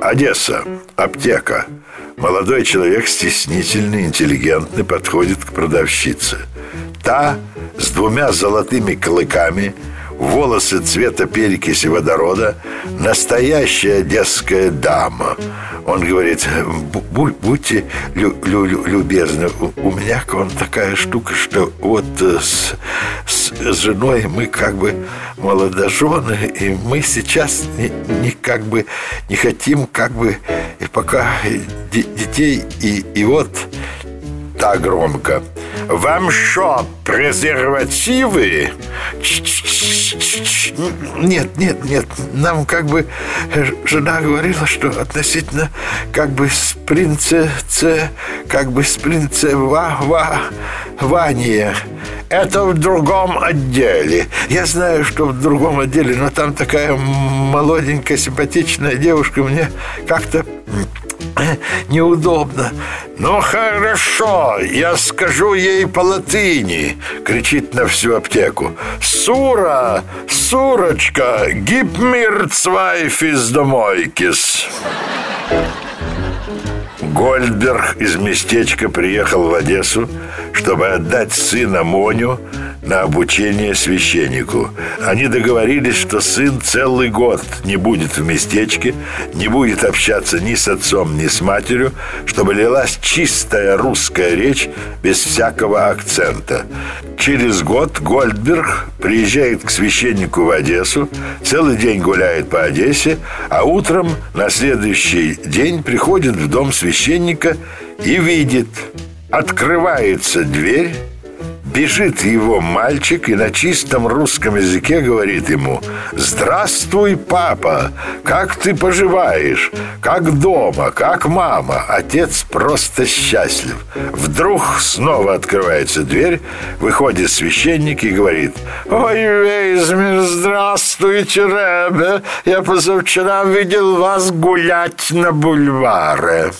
Одесса. Аптека. Молодой человек, стеснительный, интеллигентный, подходит к продавщице. Та с двумя золотыми клыками – волосы цвета перекиси водорода, настоящая одесская дама. Он говорит, будьте лю лю любезны, у меня к вам такая штука, что вот э, с, с, женой мы как бы молодожены, и мы сейчас не, не как бы не хотим как бы и пока детей, и, и вот так громко. Вам что, презервативы? Нет, нет, нет. Нам как бы жена говорила, что относительно как бы с принца Ц, как бы с принца Ва, Ва. Это в другом отделе. Я знаю, что в другом отделе, но там такая молоденькая, симпатичная девушка мне как-то неудобно. Ну хорошо, я скажу ей по латыни, кричит на всю аптеку. Сура, Сурочка, гиб мир цвайфис домойкис. Гольдберг из местечка приехал в Одессу, чтобы отдать сына Моню на обучение священнику. Они договорились, что сын целый год не будет в местечке, не будет общаться ни с отцом, ни с матерью, чтобы лилась чистая русская речь без всякого акцента. Через год Гольдберг приезжает к священнику в Одессу, целый день гуляет по Одессе, а утром на следующий день приходит в дом священника и видит, открывается дверь, Бежит его мальчик и на чистом русском языке говорит ему «Здравствуй, папа! Как ты поживаешь? Как дома? Как мама?» Отец просто счастлив. Вдруг снова открывается дверь, выходит священник и говорит «Ой, Вейзмир, здравствуйте, Ребе! Я позавчера видел вас гулять на бульваре».